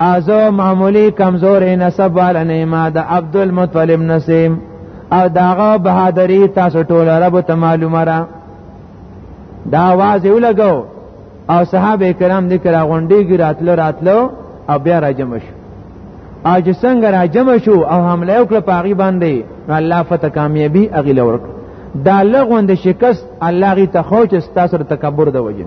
ازو معمولی کمزور نسب والا نیما د عبد المطلب نسیم او داغه بهادری تاسو ټول عربو ته معلومه را دا आवाज یو لګاو او صحابه کرام د کرا غونډي ګراتلو راتلو او بیا راجم شو اج څنګه راجم شو او حمله وکړه پاغي باندې الله فتح کامیابی اغیل ورک دا لغوند شکست الله غي تخوچ تاسو تکبر د وجه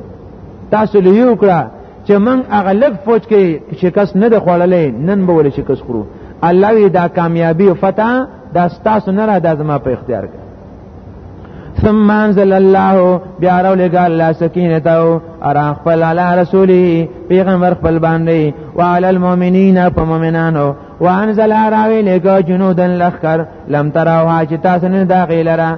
تاسو لیو کړه چې من هغه لږ فوج کې شکست نه دی خوړلې نن به ولې شکست خورو الله وی دا کامیابی او فتح دا ستاسو نه را دا زما په اختیار کې ثم انزل الله بیا راو لګا الله سکینه تاو ارا خپل علی رسولی پیغمبر خپل باندې وعلى المؤمنین په مؤمنانو وانزل راوی لګا جنودن لخر لم تراوها چې تاسو نه داخله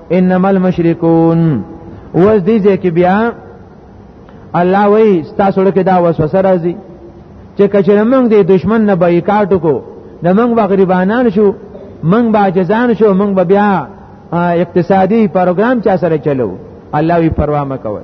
انما المشركون اوس دې ځکه بیا الله وای تاسو لکه دا وسوسه راځي چې کچره موږ دې دشمن نه بایکاټ کو د موږ به غریبانان شو موږ به جزان شو موږ به بیا اقتصادي پروګرام چا سره چلو الله وی پروا مکوئ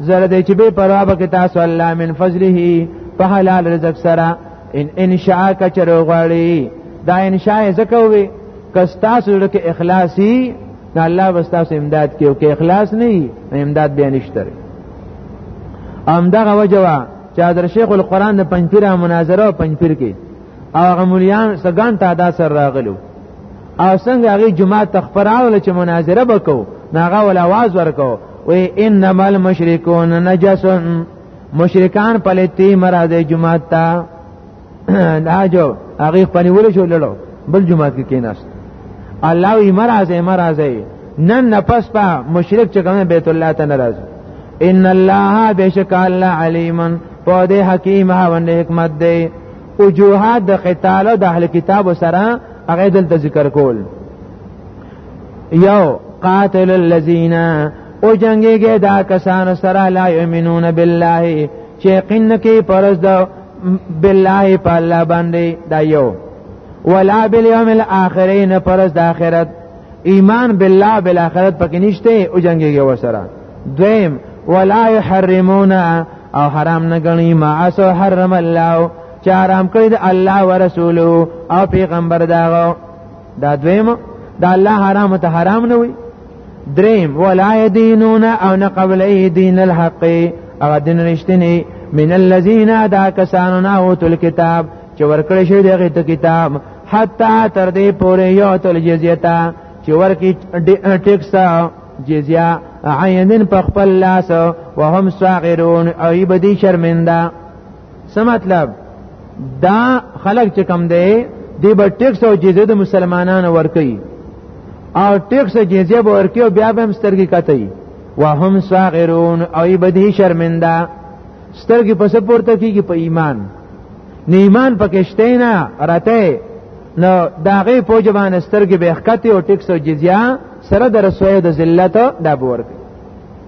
زره دې چې به پروا به کې تاسو الله من فضله په حلال رزق سره ان ان شاء کچرو غړي دا ان شاء زکوي کستا سره کې اخلاصي دا الله واستا سو امداد کیو کې اخلاص نه امداد به نشته ام دغه وجوا چې در شیخ القرآن د پنځپیر مناظره او پنځپیر کې هغه مليان سګان تعداد سره راغلو او څنګه هغه جمعه تخفراول چې مناظره وکاو ناغه ول आवाज ورکاو و انما المشركون نجس مشرکان پلتی مراد جمعه تا دا جو هغه خپل ول شو لړو بل جمعه کې کیناست الله یې مراد یې مراد یې نن نفس په مشرک چې کوم بیت الله ته ناراض ان الله بشک الله علیما په دې حکیم هاوند حکمت دی وجوهات د قتال د اهل کتاب سره هغه دلته ذکر کول یو قاتل الذین او جنگیږي دا کسان سره لا یؤمنون بالله چې یقین کې پرز دا بالله په الله باندې دا یو ولا بالیوم الاخرین پرز د اخرت ایمان بالله بالاخرت پکې نشته او جنگیږي وسره دویم ولا يحرمون او حرام نه غني ما اسو حرم الله چې حرام کړی د الله او رسول او پیغمبر داغو دا دویم دا الله حرام ته حرام نه وي دریم ولا يدينون او نه قبل دین الحق او دین رښتینی من الذين دا کسانو نه اوتل کتاب چې ورکړی شوی دغه ته کتاب حتا تر دې پورې یو تل جزیتا چې ورکی ټیکس جزیه عینن په خپل لاس وهم صاغرون او بدی شرمنده څه مطلب دا خلک چې کم دی دی به ټیکس او جزیه د مسلمانانو ورکي او ټیکس او جزیه به ورکي او بیا به هم سترګې کتي وهم صاغرون او ای بدی شرمنده سترګې پس پورته کیږي په ایمان نه ایمان پکشته نه راته نو داغه پوجبان سترګې به خکته او ټیکس او جزیه سره د رسوي د ذلت دا بورکي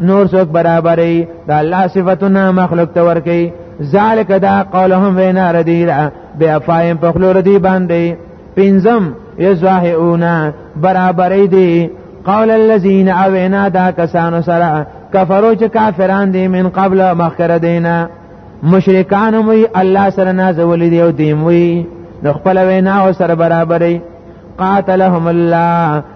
نور څوک برابرې د الله صفاتونه مخلوق ته ورکي ذالک دا قولهم وینا ردی دا بیا فایم په خلو ردی باندې پنځم یزاهونا برابرې دی قول الذين اوینا دا کسانو سره کفرو چې کافران دي من قبل مخکره دینا مشرکان وی الله سره نازول دی او دیم وی نو خپل وینا او سره برابرې قاتلهم الله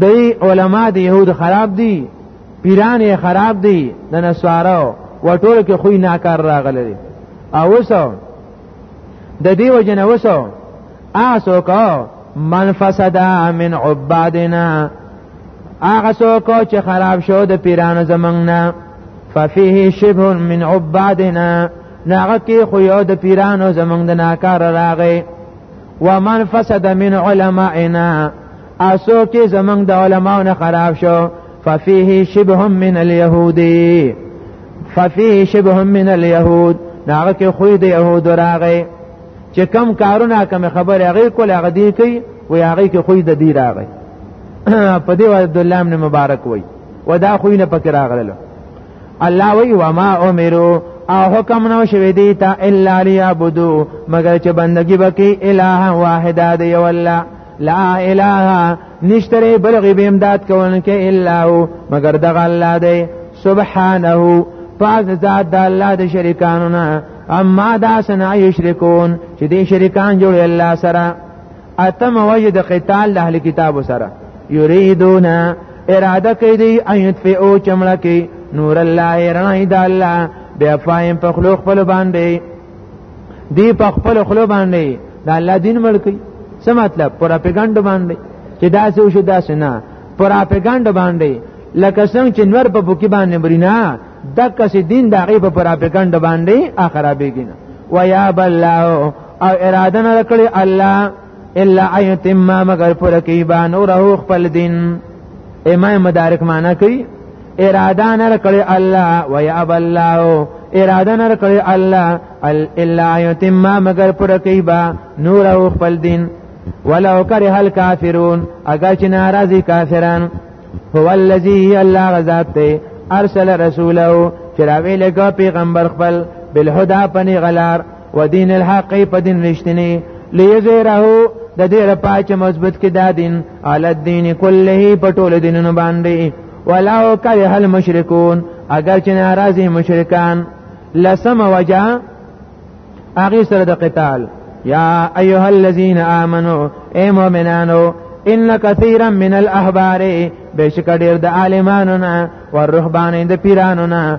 دی علما دی يهود خراب دي پیران یې خراب دي د نسوارو و ټول کې خوې ناکار راغلي او وسو د دې وجنه وسو آسو کو من فسدا من عبادنا هغه څوک چې خراب شو د پیرانو زمنګ نه ففيه شبه من عبادنا ناغه کې خو یو د پیرانو زمنګ د ناکار راغی ومن فسد من علمائنا اسو کې زمنګ د علماو نه خراب شو ففيه شبه من اليهود ففيه شبه من اليهود ناغه کې خو د يهود راغی چې کم کارونه کم خبره هغه کول هغه دی کوي و هغه کې خو د دی راغی په دې عبد الله بن مبارک وای و دا خو نه پکې راغله الله وی و ما امرو او حکم نو شوی دی تا الا ليعبدو مگر چې بندگی وکي الہ واحد دی والله لا اله نشتره بلغی به امداد کوونکې الا هو مگر دغه الله دی سبحانه پاک ذات د الله د شریکانو نه اما دا سنا یشرکون چې دې شریکان جوړ الله سره اتم وجد قتال د اهل کتاب سره یریدون اراده کوي دی ایت فی او چمړه کوي نور الله رڼای د الله بیا فایم په خلوق خپل باندې دی په خپل خلو باندې د الله دین ملکی څه مطلب پروپاګاندا باندې چې دا څه شو دا څه نه پروپاګاندا باندې لکه څنګه چې نور په بوکی باندې برینا د کس دین د غیب پروپاګاندا باندې اخرابېږي ويا بالله او اراده نه کړی الله الا ایتم مگر پر کی با نور خپل دین امام مدارک معنا کوي اراده نه کړی الله و یا اب الله اراده نه کړی الله الا یتم مگر پر کیبا نور او خپل دین ولو کرہ الکافرون اگر چې ناراضی کافران هو الذی الله غذات ته ارسل رسوله چې راوی لګا پیغمبر خپل بالهدى پنی غلار ودین الحق په دین رښتینی لیزره د دې لپاره چې مضبوط کې دا دین علی الدین کله په ټول دینونو باندې ولو کره المشرکون اگر چې ناراضي مشرکان لسم وجا اغه سره د قتال یا ایها الذین آمنو اے مؤمنانو ان کثیرا من الاحبار بشک ډیر د عالمانو نه او رهبانین د پیرانو نه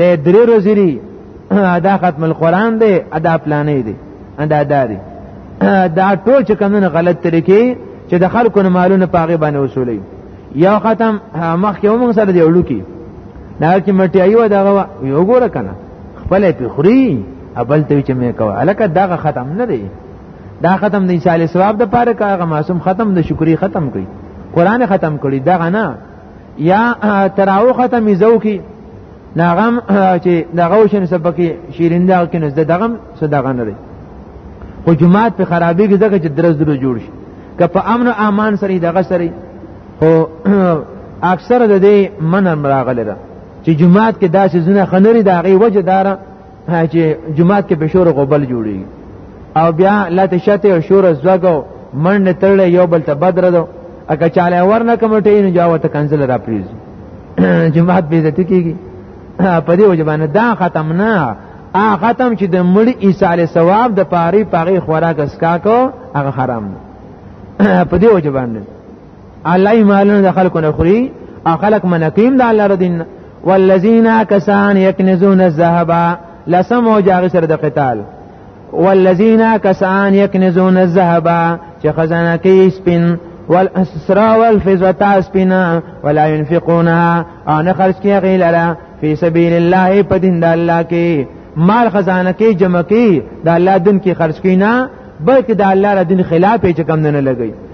د درې ورځې دی دا ختم القرآن دی دا پلانې دی دا داري دا ټول چې کمونه غلط طریقې چې د خلکو نه مالونه پاغي باندې وصولې یو ختم مخکې هم سره دی وړو کې دا چې مټیایي و دغه یو ګوره کنه خپل په خوري ابل ته چې مې کوه الکه دغه ختم نه دی دا ختم د انسان ثواب د پاره کاغه معصوم ختم د شکرې ختم کړي قران ختم کړي دغه نه یا تراوخته میزو کی ناغم چې دغه وشن سبکی شیرین دا کې نس دغم صدقه نه لري خو جماعت په خرابې کې ځکه چې درز درو جوړ شي که په امن او امان سره دغه سره خو اکثر د دې من راغلی ده چې جماعت کې داسې زونه خنري دا غي وجه دارا چې جمعات کې به شور غوبل جوړي او بیا لاته شته او شور زوګو منډه تړل یو بل ته بدر دو اګه چاله ورنه کمټې نه جواب ته کنسل را پریز جمعات به عزت کیږي په دې وجبانه دا ختم نه ا ختم چې د مړي عیسی علی ثواب د پاره پاره خوراک اسکا کو هغه حرام په دې وجبانه الله مالونه د خلکو نه خوري او خلک منقیم د الله دین والذین کسان یکنزون الذهب لسم او جاغ سره د قتال والذین کسان یکنزون الذهب چې خزانه کې سپین والاسرا والفزتا سپینا ولا ينفقونها ان خرج کې غیلره فی سبیل الله په دین د الله کې مال خزانه کې جمع کې د الله دین کې خرج کینا بلکې د الله را دین خلاف یې چې کم نه لګي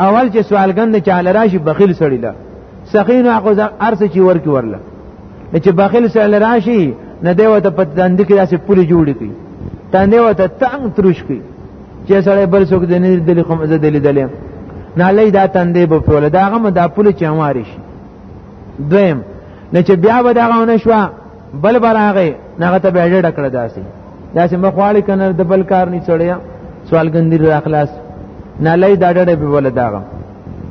اول چې سوالګند چاله راشي بخیل سړی له سخین حقو ارس چې ورکی ورله چې بخیل سړی راشي نه دی وته په تند کې داسې پولی جوړ کی تند وته تنگ ترش کی چې سړی بل څوک د نه دلی کوم زه دلی دلی نه لې دا تندې په پوله دا غم دا پولی چې امارش دویم نه چې بیا به دا غونه شو بل براغه نغه ته به ډډه کړه داسي داسې مخواړي کنه د بل کار نه چړیا سوال ګندیر را خلاص نه لای دا ډډه به ول داغه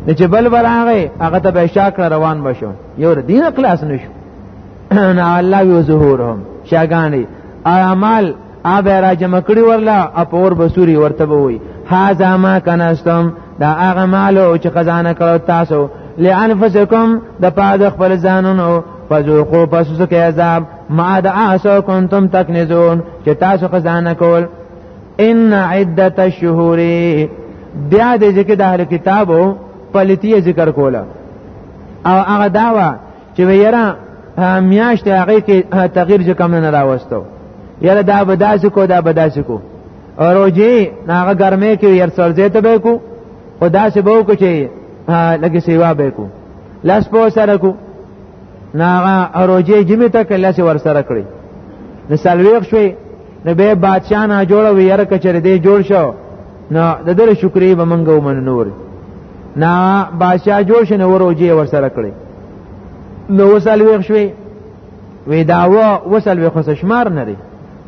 نه چې بل براغه هغه ته به شاکړه روان بشو یو دین خلاص نشو نه الله یو ظهورهم شاګانی اعمال ا به را جمع کړي ورلا اپور بصوري ورته وي هاذا ما کنستم دا هغه مال او چې خزانه کړو تاسو لانفسکم د پاد خپل ځانونو فذوقوا پس سکه عذاب ما د اسو کنتم تکنزون چې تاسو خزانه کول ان عدت الشهور بیا د ذکر د اهل کتابو پلتی ذکر کوله او هغه داوا چې ویرا میاشت هغه کې تغییر چې کم نه راوستو یاره دا به داسې کو دا به داسې کو روجي هغه ګرمه کې ير سرځې ته به کو او داسې به کو چې لګي سیوا به کو لاس په سره کو ناغه روجي جمی ته کله سي ور سره کړی نو سلويخ شوي نو به بادشاہ نه جوړ وي ير کچره دې جوړ شو نو د دې شکرې به منګه ومنور نا بادشاہ جوش نه وروجي ور سره کړی نو وسل ویښ شوی وی دا و وسل وی خو شمار نه لري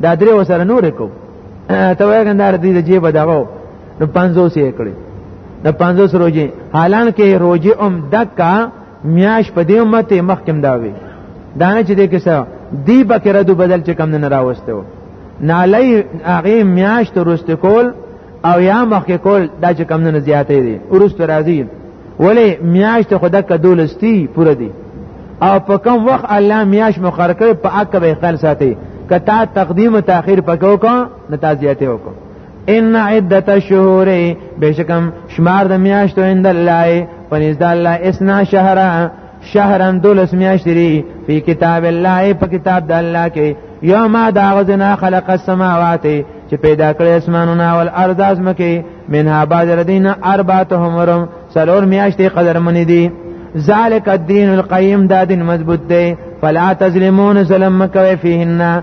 دا درې وسره نور کو ته وګندار دې د جیب دغه نو 500 یې کړی د 500 روزي حالان کې روزي ام دکا میاش په دې امت مخکم دا وی دانه چې دې کیسه دی بکره دو بدل چې کم نه راوستو نه علی هغه میاش ته رست کول او یا مخکې کول دا چې کم نه زیاتې دي ورست راځي ولی میاش ته خدا کدولستی پوره دی او په کوم وخت الله میاش مقرر کړ په عقب خل ساتي کتا تقدیم او تاخير پکاو کا نتازیاته وکړه ان عدت الشهور بشکم شمار د میاشتو عند الله پنځ د الله اسنا شهر شهرن دولس میاشتې دي په کتاب الله په کتاب د الله کې یوم دا غزنا خلق السماوات چې پیدا کړی اسمانونه او الارض ازمکه منها بعض الذين اربعتهم ورم سلور میاشتې قدر منی دي ذالک الدین القیم دا دین مضبوط دی فلا تظلمون ظلم کوي فیهن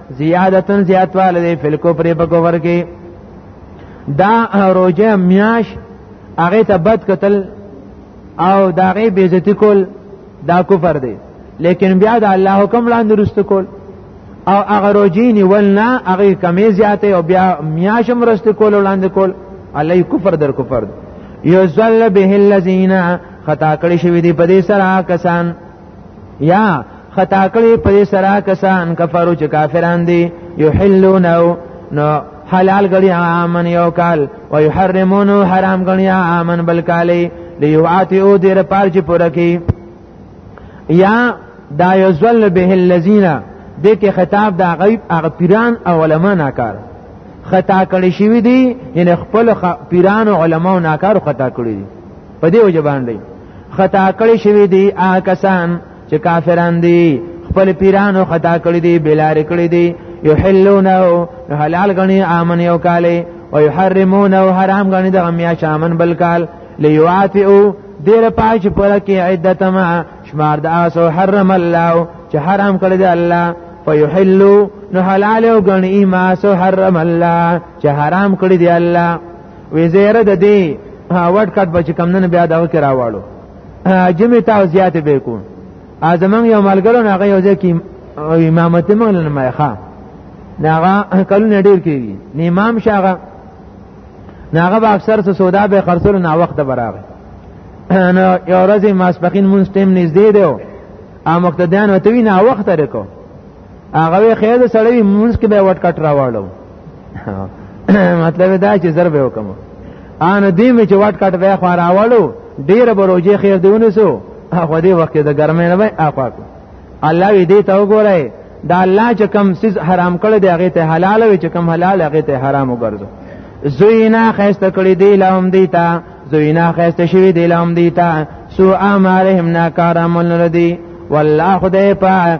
زیادتن زیاتواله دی فل کفر په کفر کې دا روجه میاش هغه ته بد قتل او دا غي بیزتی کول دا کفر دی لیکن بیا د الله حکم لاندې رست کول او هغه روجی نیول نه هغه کمی زیاته او بیا میاشم رست کول وړاندې کول علی کفر در کفر یذل به الذین خطا کړی شوی دی په دې سره کسان یا خطا کړی په سرا کسان کفرو چې کافران دي یحلونه نو حلال غړي عامن یو کال او یحرمونه حرام غړي عامن بل کالي لیواتیو دیر پار چې پوره کی یا دا یزل به الذین د کې خطاب دا غیب هغه پیران او علما ناکار خطا کړی شوی دی یعنی خپل پیران او علما ناکار خطا کړی دی په دې وجه باندې خطا کړی شوی دی هغه کسان چې کافران دي خپل پیرانو خطا کړی دی بلار کړی دی یحلونه حلال غنی امن یو کاله او یحرمونه حرام غنی د امیا شامن بل کال لیوافئو دیر پاچ پر کې عدت ما شمار د اسو حرم الله چې حرام کړی دی الله فیحلوا نو حلال او غنی ما سو حرم الله چې حرام کړی دی الله وی زیره د دې وډ کټ بچ کم نه بیا دا وکړه راوړو جمع تا زیات به کو ازمن یو ملګرو هغه یو ځکه امامت مونږ نه مایخه ناغه کلونه ډیر کیږي نه امام شاغه ناغه به اکثر څه سودا به خرڅول نه وخت براغه نو یو ورځ ماسپخین مونږ ټیم نږدې دیو ا مقتدیان وتوی نه وخت رکو هغه خیر سړی مونږ کې به وټ کټ راوړو مطلب دا چې ضرب وکم ان دې مې چې وټ کټ به خو راوړو ډیر بروجه خیر دیونه سو هغه دې وخت د ګرمې نه وای اخوا الله وی دې ته وګورای دا الله چې کم سیز حرام کړی دی هغه ته حلال وي چې کم حلال هغه ته حرام وګرځو زوینا خسته کړی دی لهم دیتا زوینا خسته شوی دی لهم دیتا سو امرهم ناکارمن ردی والله خدای پاک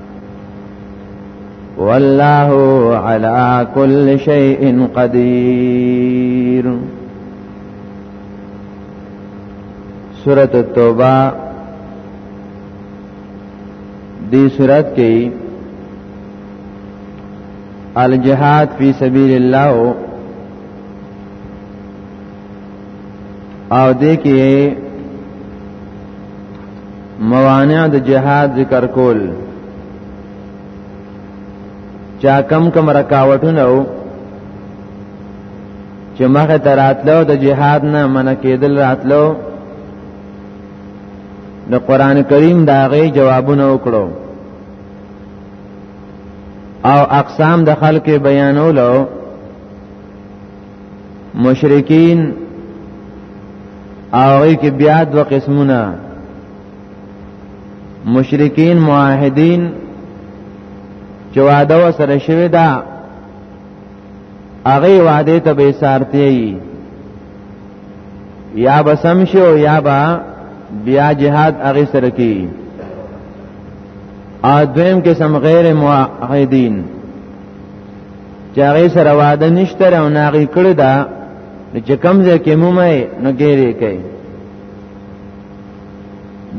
والله على كل شيء قدير سورة التوبة دي سورة كي الجهاد في سبيل الله او دې کې موانع د جهاد ذکر کول چا کم کم رکاوټونه و چې مخه ته راتلو د جهاد نه منع کېدل راتلو د قران کریم دا غي جوابونه وکړو او اقسام د خلکو بیانولو مشرکین هغه کې بیا دوه قسمونه مشرکین معاهدین چې وعده وسره شوی دا هغه وعده ته به سارتي یا به سم شو یا به بیا جهاد هغه سره کی ا دویم قسم غیر معاهدین چې هغه سره واده نشته او ناغي کړی دا چې کم ځای کې مومای نو ګیری کوي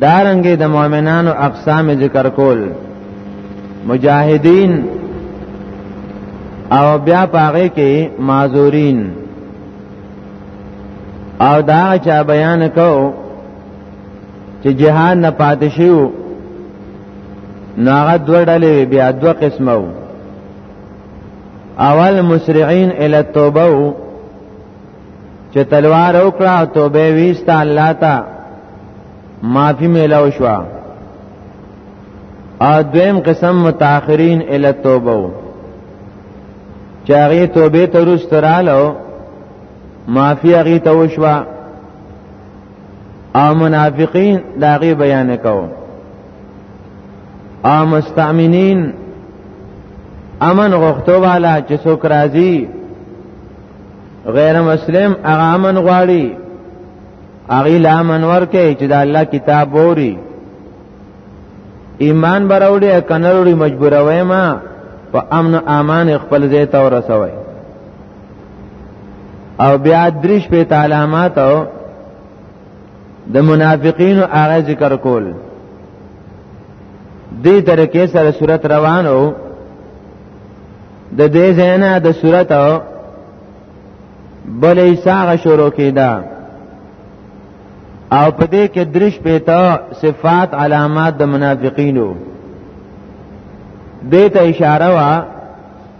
دارنګې د مؤمنانو اقسام ذکر کول مجاهدین او بیا پاغه کې معذورین او دا چا بیان کو چې جهان نه پاتې شو ناغه دوه ډلې بیا دوه قسمه وو اول مسرعين الى التوبه چې تلوار وکړه توبه ویسته الله ته معافي ملو شو ا دویم قسم متأخرین ال التوبه چاغي توبه ترسترالو معافي هغه ته وشوه او منافقین داغي بیان کوو ا مستامنین امن غوښتو والا چې څوک راځي غیر مسلم هغه امن غواړي هغه لا امن ورکه چې د الله کتاب ووري ایمان براوړي کنه وروړي مجبور وای ما په امن او امان خپل ځای ته ورسوي او بیا دریش په تعلیمات او د منافقین هغه ذکر کول دې طریقې سره صورت روانو د دې زینا د صورت بلې ساغه شروع کیدا او په دې کې درش پیتا صفات علامات د منافقینو دې ته اشاره وا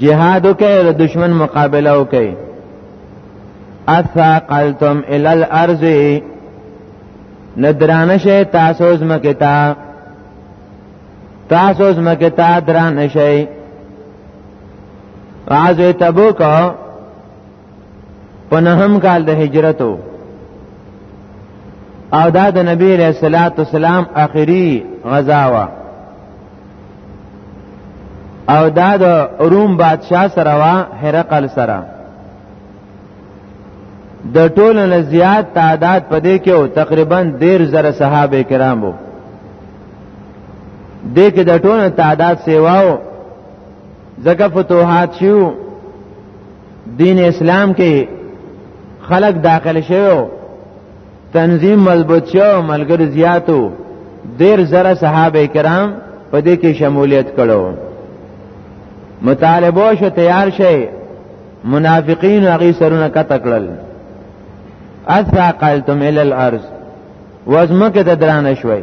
جهاد وکي د دشمن مقابله وکي اثقلتم الى الارض ندرانه شي تاسو زمکه تا تاسو زمکه تا درانه شي غزوه تبوک په نهم کال د هجرت او دا د نبی علیہ الصلوۃ والسلام اخیری غزا وا او دا د روم بادشاہ سره وا هرقل سره د ټولو نه زیات تعداد پدې کې او تقریبا 10000 صحابه کرام وو د کې د ټولو تعداد سیواو زکه فتوحات شو دین اسلام کې خلق داخل شوی تنظیم مضبوط شو ملګر زیاتو ډیر زره صحابه کرام په دې کې شمولیت کړو مطالبه شو تیار شي منافقین هغه سرونه کته کړل اثقلتم ال الارض وزمکه ته درانه شوي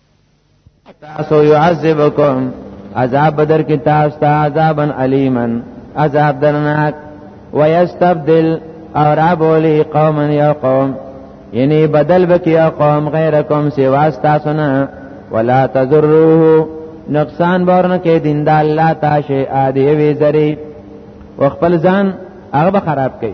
تاسو يعذبكم عذاب بدر کې تاسو ته عذابا الیمن عذاب درناک ويستبدل اور ابولی قوما یا قوم یعنی بدل بکی یا قوم غیرکم سوا تاسو نه ولا تضروه نقصان بورنه کې دین د الله تعالی ادي وی ذری او خپل ځان هغه خراب کړي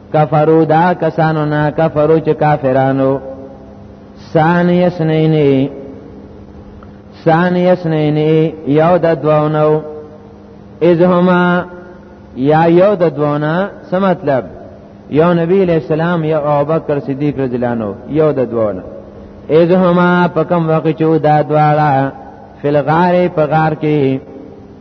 کفرو دا کسانو نه کفرو چې کافرانو ثانی اسنینی ثانی اسنینی یو د دوونو اذ هما یا یو د دوونه څه مطلب یو نبی علیہ السلام یو ابوبکر صدیق رضی الله عنه یو د دوونه اذ هما پکم وقت چو دا دواړه فل غار په غار کې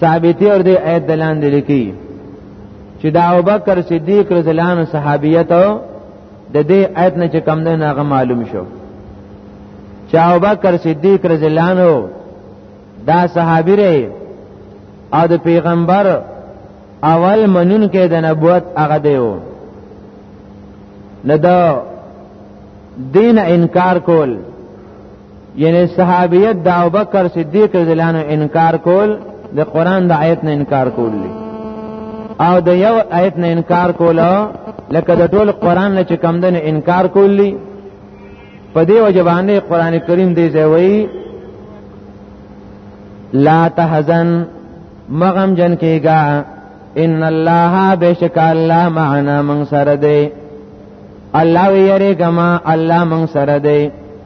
ثابتی اور دی ایت دلان دی لکی چې دا ابوبکر صدیق رضی الله عنه صحابیت او د دې آیت نه چې کم نه هغه معلوم شو چې ابوبکر صدیق رضی الله عنه دا صحابي ری او د پیغمبر اول منون کې د نبوت هغه دیو لدا دین انکار کول یعنی صحابیت د ابوبکر صدیق رضی الله عنه انکار کول د قران د آیت نه انکار کول دي او د یو آیت نه انکار کول لکه د ټول قران نه چې کم دن انکار کول دي په دې وجه باندې قران کریم دی ځوی لا تحزن مغم جن کېګا ان الله بشک الله معنا من سره دی الله ویری کما الله من سره دی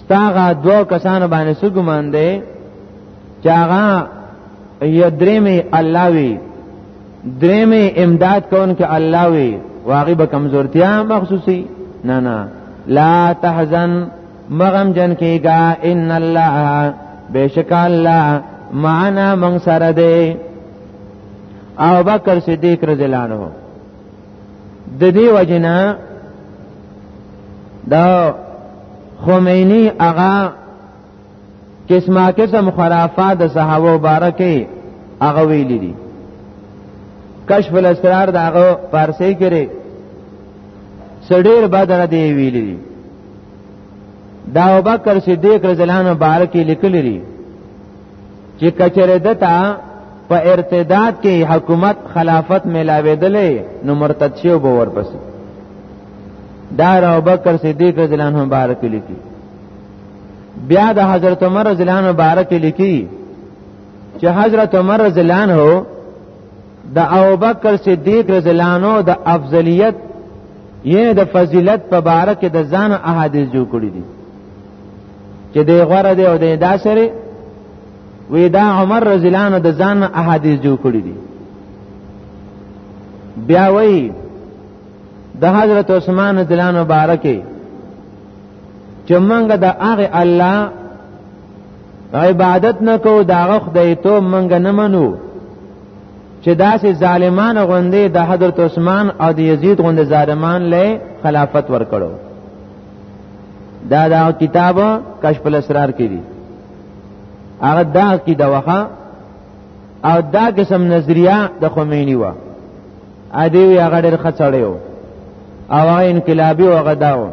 ستاغه دوه کسانو باندې سګمان دی چې هغه یو درېمې الله وی درېمې امداد کون کې الله وی واغې به کمزورتیا مخصوصي نه نه لا تحزن مغم جن کېګا ان الله بشک الله معنا من سره دی او بکر صدیق رضی الله عنه د دې وجنا دا خمینی هغه قسمه قسم خرافات د صحابه مبارکه هغه ویلي دي کشف الاسرار دا هغه فارسی کړي سړیر بدر دی ویلي دي دا ابوبکر صدیق رضی الله عنه مبارک لیکلی دي چې کچره دتا په ارتداد کې حکومت خلافت ملاوېدلې نو مرتد شو به ورپسې دا ابو بکر صدیق رضی الله عنه مبارک لیکي بیا د حضرت عمر رضی الله عنه مبارک لیکي چې حضرت عمر رضی الله عنه د ابو بکر صدیق رضی الله عنه د افضلیت یې د فضیلت په باره کې د ځان احادیث جوړ کړی دي چې دی غره دی او دی دا سره وی دا عمر رضی الله عنه د ځان احادیث جوړ کړی دي بیا وی د حضرت عثمان رضی الله عنه بارکه چې موږ د هغه الله عبادت نکو دا خدای ته موږ نه منو چې داسې ظالمان غوندې د حضرت عثمان او د یزید غوندې ظالمان لې خلافت ورکړو دا دا کتاب کشف الاسرار کې دي هغه دا کی دا وخه او دا قسم نظریه د خمینی و ا دې وی هغه ډېر خڅړیو او هغه انقلابي و هغه داو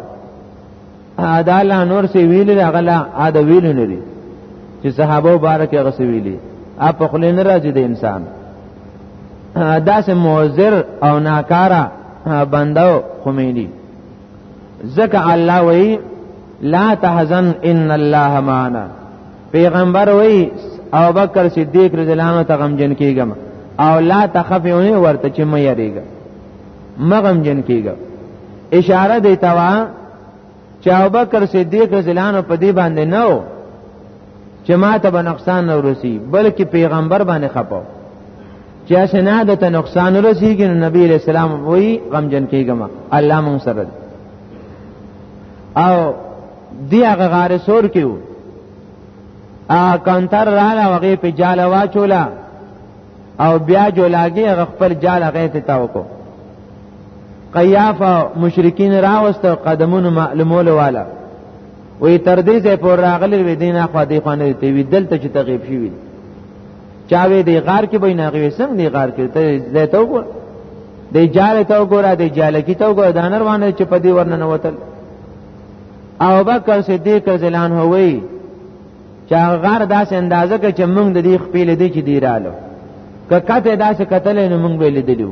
ا دا لا نور سی ویل هغه لا ا د ویل نه دي چې صحابه مبارک هغه سی ویلي ا په خلین راځي د انسان دا سه موزر او ناکارا بندو خمینی ځکه الله وی لا تحزن ان الله معنا پیغمبر وی او بکر صدیق رضی الله عنه ته غمجن کیږم او لا تخف یونه ورته چې مې یریګا مغم جن کیږي اشاره دی توا چې ابوبکر صدیق رضی الله عنه په دې باندې نو چې ما ته به نقصان نه ورسی بلکې پیغمبر باندې خپاو چې اسنه د ته نقصان ورسیږي نو نبی علیہ السلام وایي غمجن کیږم الله مون سره او دی هغه غار سور کیو ا کانتر رااله هغه په جاله واچولا او بیا جولاګي هغه خپل جاله هغه ته تاوکو قیافه مشرکین راوستو قدمونو معلومول والا وی تر دې ځای پورې راغلی وی دینه خو دې خو نه دی وی دلته چې تغیب شي وی چا وی دې غار کې به نه غوي سم دې غار کې ته دې ته وګور دې جاله ته وګور دې جاله کې ته وګور دا نر باندې چې په دې ورننه وتل او بکر صدیق زلان هوی چا غار داسې اندازه کې چې موږ د دې خپل دې چې دی رالو که کته داسې کتل نو موږ به لیدلو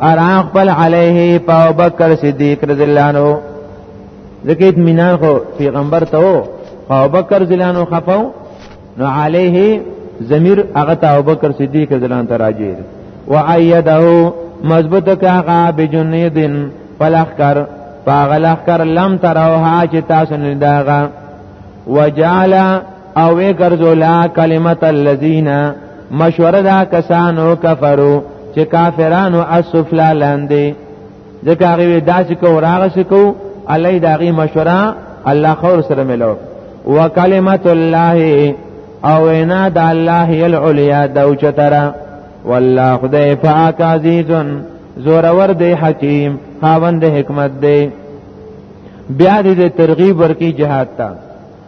اران خپل علیه پاو بکر صدیق رضی الله عنه ځکه اطمینان خو پیغمبر ته وو پاو بکر رضی الله عنه خفاو نو علیه ضمیر هغه ته ابو بکر صدیق رضی الله عنه راجی و ایده مضبوط کاغه بجنیدن فلخکر فغلخکر لم تروها چې تاسو نه داغه وجعل او وی ګرځولا کلمت الذین مشوره دا کسانو کفرو چې کافرانو اسفلا لاندې ځکه هغه داسې کو راغ سکو الله داغي مشوره الله خور سره ملو وکلمت الله او وینا د الله العلیا د اوچتره والله خدای پاک عزیزن زورور دی حکیم خاوند حکمت دی بیا دې ترغیب ورکی جهاد ته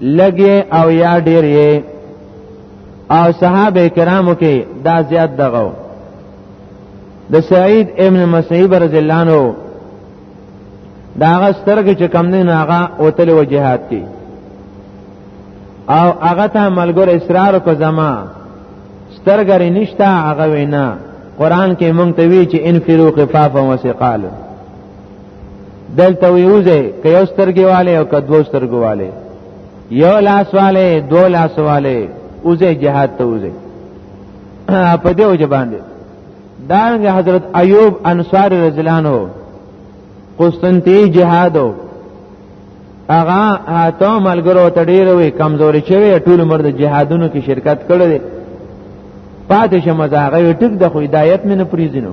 لګي او یا ډیر یې او صحابه کرامو کې دا زیات دغه د سعید ابن مسیب رضی الله عنه دا هغه سترګې چې کم نه هغه اوتل و جهاد کې او هغه ته ملګر اصرار کو زما سترګې نشتا هغه وینا قران کې مونږ ته وی چې انفرو خفافا وسقال دلته ویوځه که یو سترګې والے او که دو سترګې والے یو لاس والے دو لاس والے اوځه جهاد ته وځه په دې وجه باندې دانګه حضرت ایوب انصار رضلانو قسطنطی جهادو اغا هاتو ملګرو ته ډیر وی کمزوري چوي ټول مرد جهادونو کې شرکت کړل پاتې شمه زاغه ټک د خو هدایت مې نه پریزینو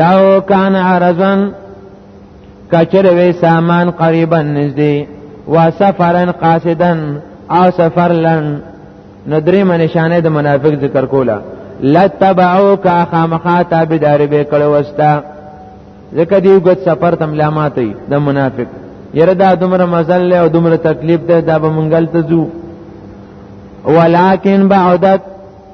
لو کان عرضن کچر وی سامان قریبا نزدی و سفرن قاصدن او سفر لن نو درې منشانه د منافق ذکر کولا لتبعو کا خامخا تابعدار به کړو وستا ځکه دی وګت سفر تم لاماتې د منافق یره دا دومره مزل او دومره تکلیف ده دا به منګل ته ځو ولکن بعدت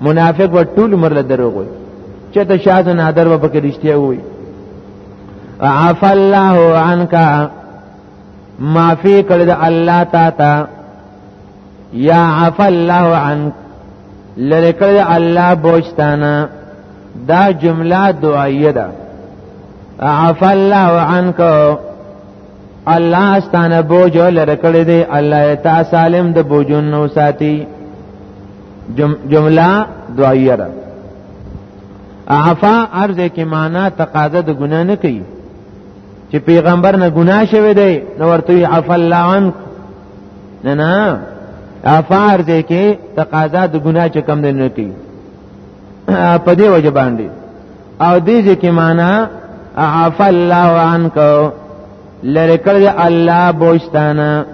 منافق و ټول عمر له دروغ وي چې ته شاته نادر و پکې رښتیا وي عف الله عنك معافی کړی د الله تا تا یا عف الله عنك لری کړی الله بوجتانا دا جمله دعایه ده عف الله عنك الله ستانه بوج لره کړی دی الله تا سالم د بوجون نو ساتي جم جمله دوایره عفا ارز کې معنا تقاضا د ګنا نه کوي چې پیغمبر نه ګنا شوی دی نو ورته عفا الله عنك نه نه عفا ارز کې تقاضا د ګنا چې کم نه کوي په دې وجه باندې او دې ځکه معنا عفا الله عنك لری کړی الله بوستانه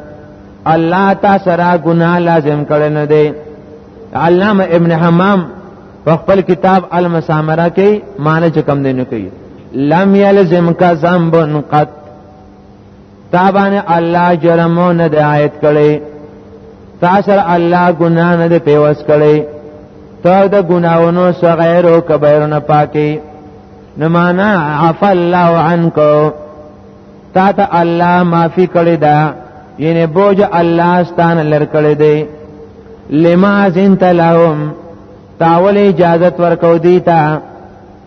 الله تا سره ګناه لازم کړی نه دی علامه ابن حمام په خپل کتاب المسامره کې معنی چکم دی نه کوي لم یلزم کا ذنب قط تا باندې الله جرم نه د آیت کړي تا سره الله ګنا نه د پیوس کړي ته د ګناونو صغیر او کبیر نه پاکي نه معنا عفا الله عنك تا ته الله معافي کړي دا یعنی بوج الله ستان لر کړي دی لما زنت لهم تاول اجازت ورکو دیتا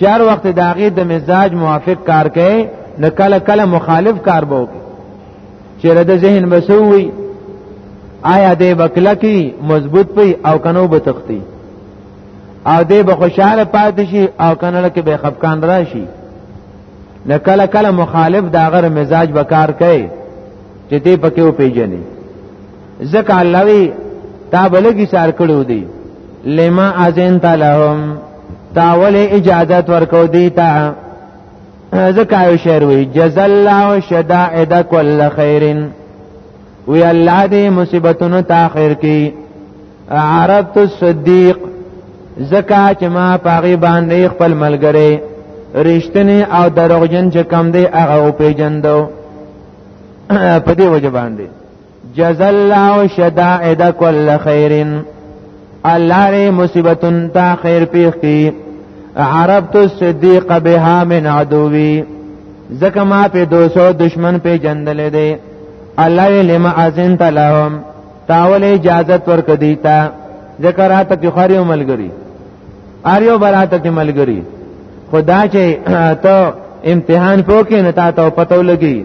چار وخت د هغې د مزاج موافق کار کوي نو کله کله مخالف کار به وکړي چې رد ذهن بسوي آیا دې بکله کې مضبوط پي او کنو به تختی او دې به خوشاله پاتې شي او کنه کې به خفقان راشي نو کله کله مخالف دا غره مزاج به کار کوي چې دې پکې و پیژني ځکه الله وی تا بلګی سار کړو دی لما اذن تلهم تا ول اجازه ورکو دی تا ځکه یو شعر وی جزا الله شدائد کل خیرن وی الله دې مصیبتونو تا خیر کی عربت الصدیق زکا چې ما پاغي باندې خپل ملګری رښتینی او دروغجن چې کم دی هغه او پیجندو په دې وجه باندې جزا الله شدائد کل خیر الله ری مصیبتن تا خیر پیخ کی عربت الصدیق بها من عدوی زکه ما په 200 دشمن په جندل دی الله لما ازنت لهم تاول اجازه ورک دیتا ذکر راته کې خاري ملګری اریو براته کې ملګری خدا چې ته امتحان پوکې نه تا ته پتو لګي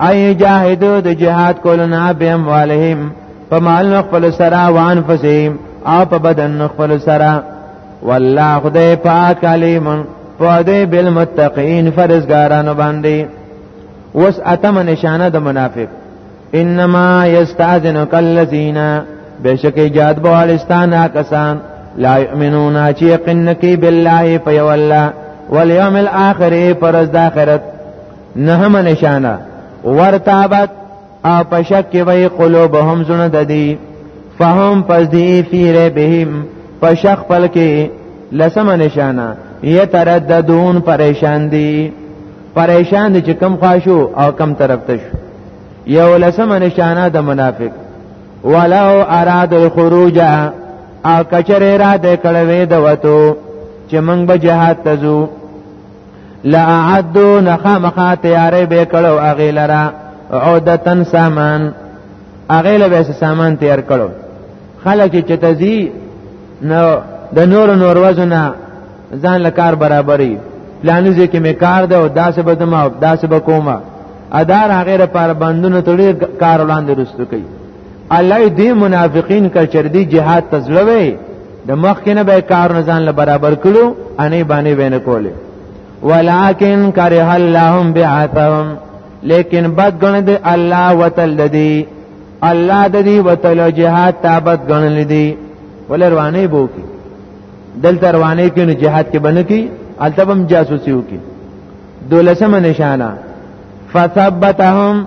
ای جاهدو د جهاد کولو نه به اموالهم په مال خپل سره وان فسیم او په بدن خپل سره والله خدای پاک علیم په دې بالمتقین فرزګارانو باندې وس اتم نشانه د منافق انما یستاذنک الذین بشک جهاد بوالستان کسان لا یؤمنون چې یقین کی بالله په یو الله والیوم الاخر پرز د اخرت نهمه نشانه ورتابت او په شک کې وي قلوبهم زونه د دي فهم پس دی فی ربهم په شک خپل کې لسمه نشانه یترددون پریشان دي پریشان دي چې کم خواشو او کم طرف ته شو یو لسمه نشانه د منافق ولو اراد الخروج او کچره را د کړوي د وته چې موږ به جهاد تزو لا عدو نخامخا تیارې به کړو اغه لرا عودتن سامان اغه له به سامان تیار کړو خلک چې تزي نو د نور نور وزنه ځان له کار برابرې پلانې ځکه می کار ده او داسې به دما او داسې به کومه ادار هغه لپاره بندونه تړي کار وړاندې رسټو کوي الله دې منافقین کچر دی جهاد تزلوي د مخ کې نه به کار نه ځان له برابر کړو انې باندې وینه کولې ولکن کرہ اللهم بعثهم لیکن بد ګڼ دې الله وتل دې الله د دې وتل جهاد تابت ګڼ دې ولروانه بو کې دل تروانه کې نه جهاد کې بنه کې التبم جاسوسي وکي دولسمه نشانه فثبتهم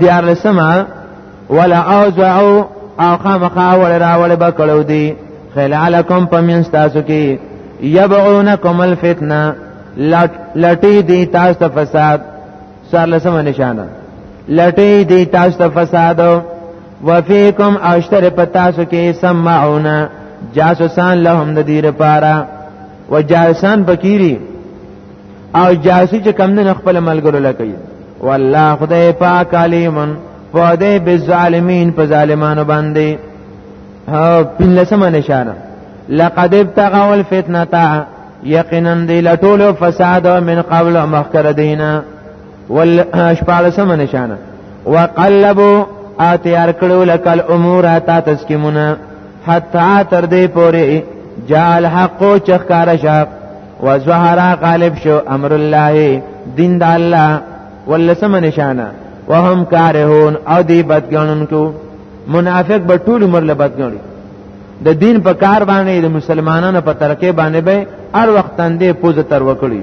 دیار لسمه ولا اوزعو او خامخا وړ راوړ به کړو دی خلالکم پمن تاسو کې یبعونکم الفتنه لټی دی تاسو ته فساد سر لسمه نشانه لټی دی تاسو ته فساد وفیکم اشتر پتاسو کې سمعونا جاسوسان لهم د دې لپاره وجاسان بکیری او جاسوس چې کم نه خپل ملګرو لکې والله خدای پاک علیمن فاده بالظالمین په ظالمانو باندې ها پنځمه نشانه لقد ابتغوا الفتنه یقینا دی لټول فساد من قبل مخکره دینه ول شپالسم نشانه وقلبو اتیار کړو لکل امور تا تسکیمونه حتا تر دې پورې جال حق چخکار شاق وزهرا غالب شو امر الله دین د الله ولسم نشانه وهم کارهون او دی بدګنونکو منافق به ټول عمر له بدګنی د دین په کار باندې د مسلمانانو په ترکه باندې به هر وخت تندې پوز تر وکړي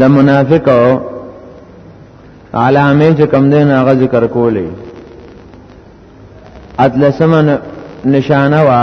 د منافقو علامه چې کم دین هغه ذکر کولې اتلسمن نشانه وا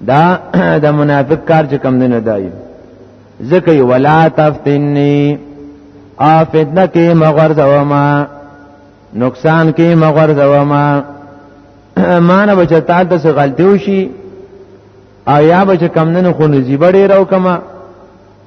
دا د منافق کار چې کم نه دی ذکی ولا تفتنی او فتنه کې مغرض وما نقصان کې مغرض وما مان بچتا ته څه غلطي وشي او یا بچ کم نه خو نزیبړې راو کما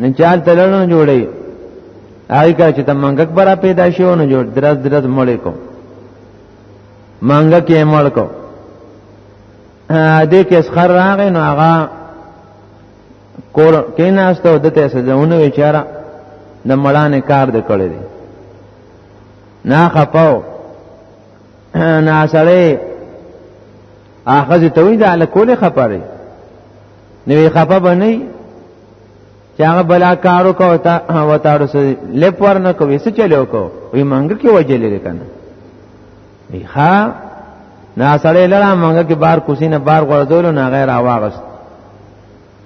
نه چال تللو جوړي هغه کا چې تمنګک برا پیدا شو نه جوړ درز درز مړې کو منګک یې مړ کو دې کې اسخر راغې نو هغه کور کې ناشته ودته سزونه وچاره د مړانه کار د کړې دي نه خپاو نه سړی اخذ ته وی دا لکول خبره نوې خپه بنئ چې هغه بلا کارو کو تا وتاړو سره لپ ور نه کوي څه چلو کو وي منګ کې وجلې کنه وی ها نا سړی لړا منګ کې بار کوسینه بار غړدول نه غیر اواغست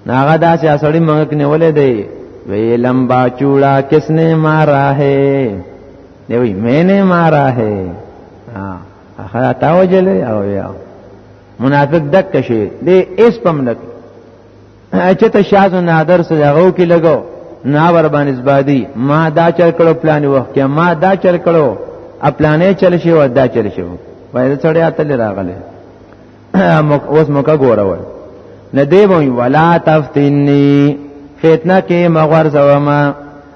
ناغه داسې اسړی منګ کې نیولې دی وی لمبا چوڑا کس نے مارا ہے دی وی میں نے مارا ہے ها اخر تا وجلې او یا منافق دک کشي دې اس پم نک چې ته شاز نادر سره هغه کې لګاو نا ور باندې زبادي ما دا چل کړو پلان وخت کې ما دا چل کړو خپلانې چل شي او دا چل شي وایي سړی اتل راغله اوس موکا ګوره وای نه دی وای ولا تفتنی فتنه کې مغور زوما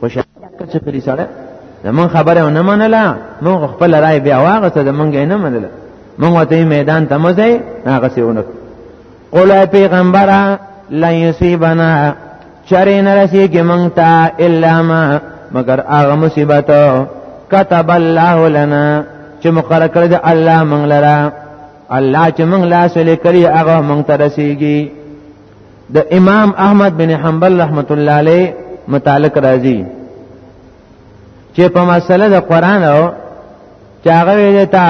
خوشاله چې کلی سره زمون خبره نه منله مونږ خپل رائے بیا واغسته زمونږ نه منله مونږ وته میدان ته مزه هغه سیونه قول پیغمبره لا یصيبنا چرین رسیږي مونږ ته الا ما مگر هغه مصیبت كتب الله لنا چې مقرر کړی دی الله مونږ لره الله چې مونږ لا سلی کړی هغه مونږ ته رسیږي د امام احمد بن حنبل رحمت الله علیه متعلق راځي چې په مسله د قران او چې هغه ویل تا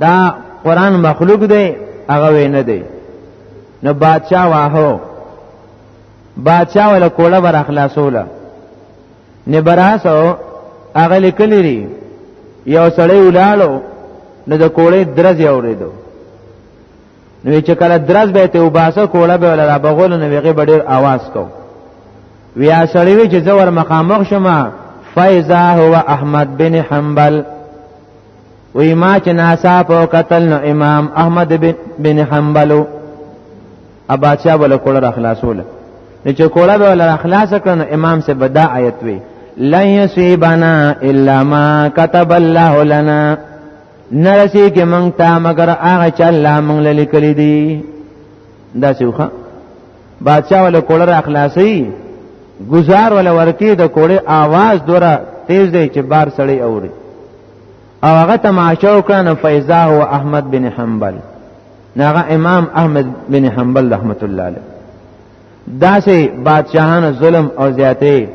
دا قران مخلوق دی هغه وینه دی نو بادشاہ واهو بادشاہ ولا کوله بر اخلاصوله نه براسو هغه لیکلی دی یو سړی ولاړو نو د کوړې درځي اوریدو نو چې کله درز به ته وباسه کوله به ولا بغول نو ویغه بډیر आवाज کو ویا سړی وی چې زور مخامخ شمه فیضا هو احمد بن حنبل وی ما چې ناسا په قتل نو امام احمد بن حنبل ابا چا بل کوله را خلاصول چې کوله به ولا خلاص کړنو امام سے بدا آیت وی لن یصيبنا الا ما كتب الله لنا نرسی کې مونږ ته مگر هغه چې الله مونږ له لیکلي دي دا څوخه بادشاہ ول کوړه را خلاصي گزار ول ورکی د کوړه आवाज دوره تیز دی چې بار سړی اوري او هغه تماشا وکړه فیضا هو احمد بن حنبل ناغه امام احمد بن حنبل رحمت الله علیه داسې بادشاهانو ظلم او زیاتې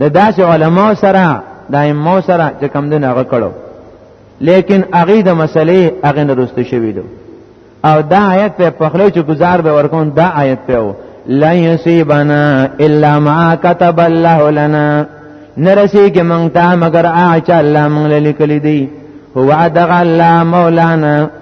د داسې علما سره د ائمه سره چې کم دین هغه کړو لیکن هغه د مسلې هغه نه رسته شوی دو او دا آیت په پخلو چې گزار به ورکون دا آیت په و لا یصيبنا الا ما كتب الله لنا نرسی کې مونږ ته مگر اچ الله مونږ لیکلی دی هو دغه الله مولانا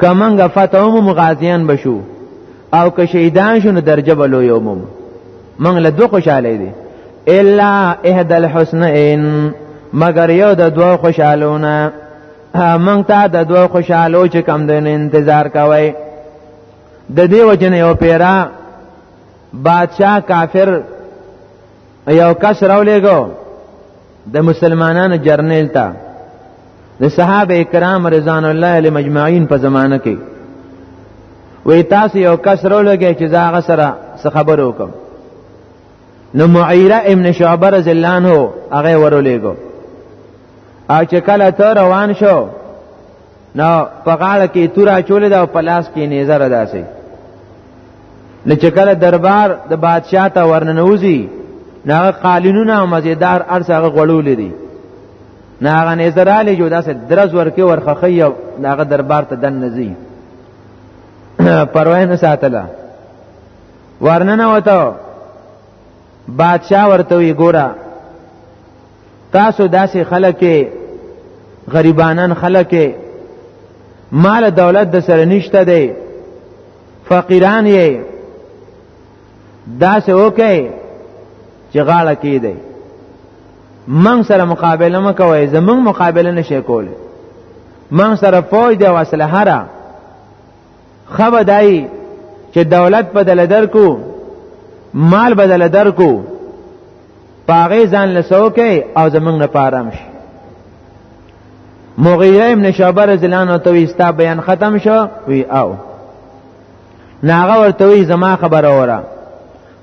کمنګ فتحو مغازیان بشو او که شهیدان شنو درجه بلو یومم منګ له دو خوشاله دي الا احد الحسنین مگر یو د دوه خوشالونه منګ ته د دوه خوشالو چې کم دین انتظار کوي د دې وجنه یو پیرا بادشاہ کافر ایو کس راولېګو د مسلمانانو جرنیل ته د صحابه کرام رضوان الله علی مجمعین په زمانه کې وی تاسو یو کس راولګی چې زاغه سره څه خبرو کوم نو معیره ابن شعبه رضی الله عنه هغه ورولېګو او چې کله ته روان شو نو په غاړه کې تورا چولې دا په لاس کې نظر داسې نو چې کله دربار د دا بادشاہ ته ورننوزي ناغه قالینونه مزیدار ارسغه غړولې دي ناغه نظر علی جو داسې درز ورکه ورخخی او ناغه دربار ته دن نزي پروا نه ساتله ورننه وته بادشاہ ورته وی ګوره تاسو داسې خلک غریبانان خلک مال دولت د سره نشته دی فقیران یې داسې وکي چې غاړه کې دی من سره مقابله مکوي زمون مقابله نشي کولی من سره فوج دی او اسلحه خبر دای چې دولت بدل درکو مال بدل درکو پاغه ځان لسو کوي او زمنګ نه پارام شي مغیره ابن شعبه رضی الله عنه توی ستا بیان ختم شو وی او ناغه ورته وی زما خبره وره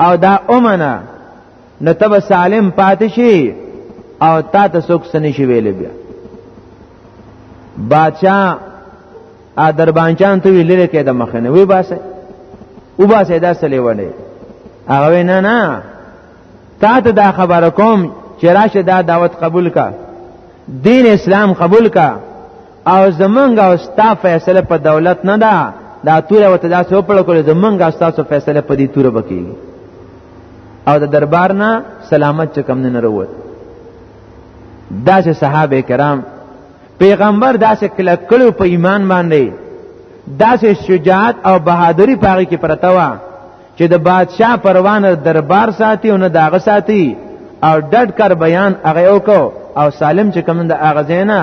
او دا اومنه نو تب سالم پاتې شي او تا ته څوک سنې شي ویلې بیا بادشاہ ا دربانچان ته ویلې کې د مخنه وی باسه و باسه دا سلې ولې هغه نه نه تا ته دا خبر کوم چې راشه دا دعوت قبول کا دین اسلام قبول کا او زمونږ او ستا فیصله په دولت نه ده دا توره وته داسې وپړه کول زمونږ او تاسو فیصله په دې توره بکی او د دربار نه سلامت چې کم نه وروت داسې صحابه کرام پیغمبر داسې کلک کړو په ایمان باندې داسې شجاعت او بهادری پاره کې پرتا و چې د بادشاه پروانه دربار ساتي او نه داغه ساتي او ډډ کر بیان هغه وکاو او سالم چې کوم د هغه زینا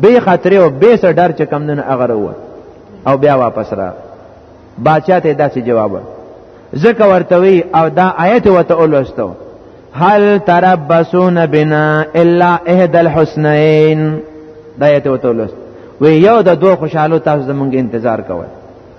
به خطر او به سر ډر چې کوم نه هغه وروه او بیا واپس را بادشاہ ته داسې جواب زکه ورتوي او دا آیت وته اولستو هل تربسون بنا الا احد الحسنین دا آیت وته اولست وی یو د دوه خوشاله تاسو زمونږ انتظار کوئ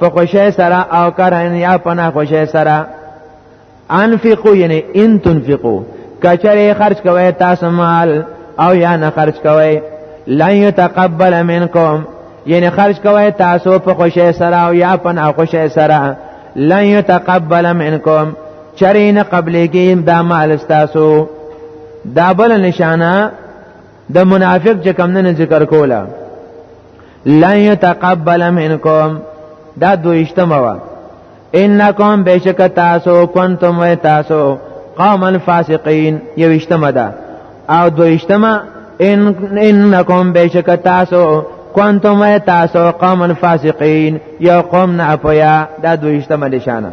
په خوشی سره او کرهن یا په نه خوشی سره انفقو یعنی ان تنفقو کچره خرج کوي تاسو مال او یا نه خرج کوي لن يتقبل منکم یعنی خرج کوي تاسو په خوشی سره او یا په نه خوشی سره لن يتقبل منکم چرین قبلګیم دا مال تاسو دا بل نشانه د منافق چې کم نه ذکر کوله لا يتقبل منکم دا دویشتمه وا انکم بشک تاسو کنتم و تاسو قوم الفاسقین یوشتمه ده او دویشتمه ان انکم بشک تاسو کنتم و تاسو قوم الفاسقین یا قوم نه اپیا دا دویشتمه نشانه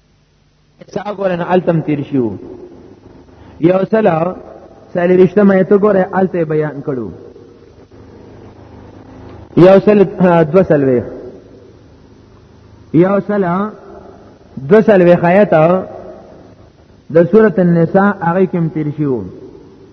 سا ګورنه التم تیر شو یو سلا سالی رشتہ مې ته ګوره الته بیان کړو یو سل دو سلوی یو سل دو سلوی خیاتا د سورت النساء هغه کې تیر شو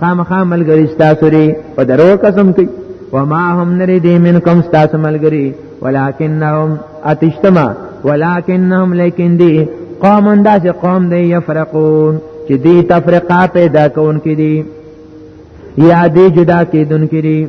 خامخا ملګری ستاسو لري په درو قسم کوي وما هم نری دی منکم ستاسو ملګری ولکنهم اتشتما ولکنهم لیکن دی قوم انداز قوم دی یفرقون چې دی تفرقه پیدا کون کې دي یا دی جدا کېدون کې دي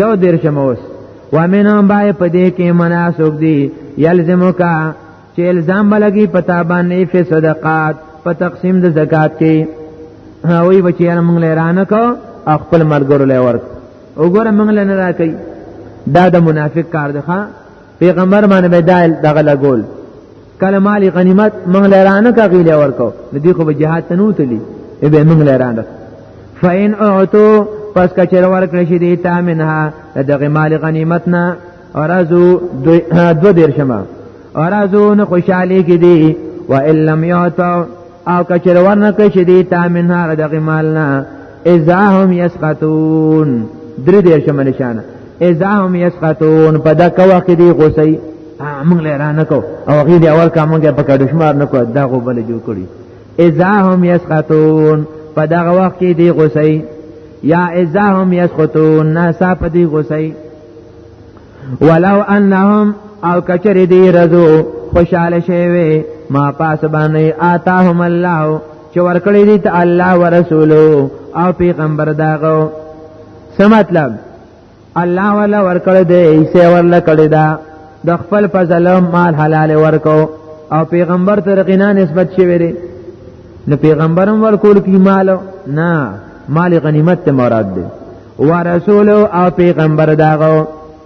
یو دیر شموس ومنهم بای پدې کې مناسوک دی یلزمو کا چې الزام بلګي پتا باندې په صدقات په تقسیم د زکات کې هوی بچیان موږ لرانه کو خپل مرګرو لور وګوره موږ لنه راکې دا د منافق کار دی ښا پیغمبر باندې به دال دغه لګول کله مالی غنیمت موږ لرانه کا غیله ورکو نو دی خو به جهاد تنوتلی به موږ لرانه فین اعتو پس کچر ورکړی شي دی تا منها دغه مالی غنیمت نه ارزو دو دیر شما ارزو نه خوشحالی کی دی و ان لم یعتو او کچر ورنکړی شي دی تا منها دغه مال نه اذا هم يسقطون درې دې شمه نشانه اذا هم يسقطون په دا کوا کې دی غوسي موږ له رانه کو او غي دی اول کا موږ په کډو شمار نه کو دا غو بل جوړ کړی اذا هم يسقطون په دا وخت کې دی غوسي یا اذا هم يسقطون ناسا په دی غوسي ولو انهم او کچری دی رزو خوشاله شوی ما پاس باندې آتاهم الله چې ورکړی دی ته الله ورسولو او پیغمبر داغو څه مطلب الله ولا ورکړی دی ایسه ورلا کړی دا د خپل په ظلم مال حلال ورکو او پیغمبر ته رقینا نسبت شوی دی نو پیغمبرم ورکول کی مال نه مال غنیمت ته مراد دی ورسول او پیغمبر داغو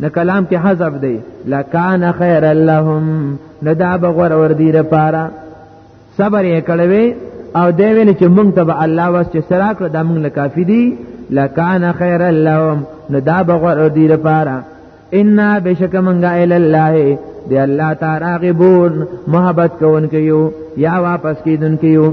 نه کلام کې حذف دی لکان خیر لهم نه دا بغور ور دی لپاره صبر یې کړوي او دی ویل چې مونږ ته به الله واس چې سره کړ دا مونږ له کافی دی لکان خیر لهم نه دا بغور ور دی لپاره ان بشک مونږه ال الله دی الله تعالی غبون محبت کوونکې یو یا واپس کیدونکې یو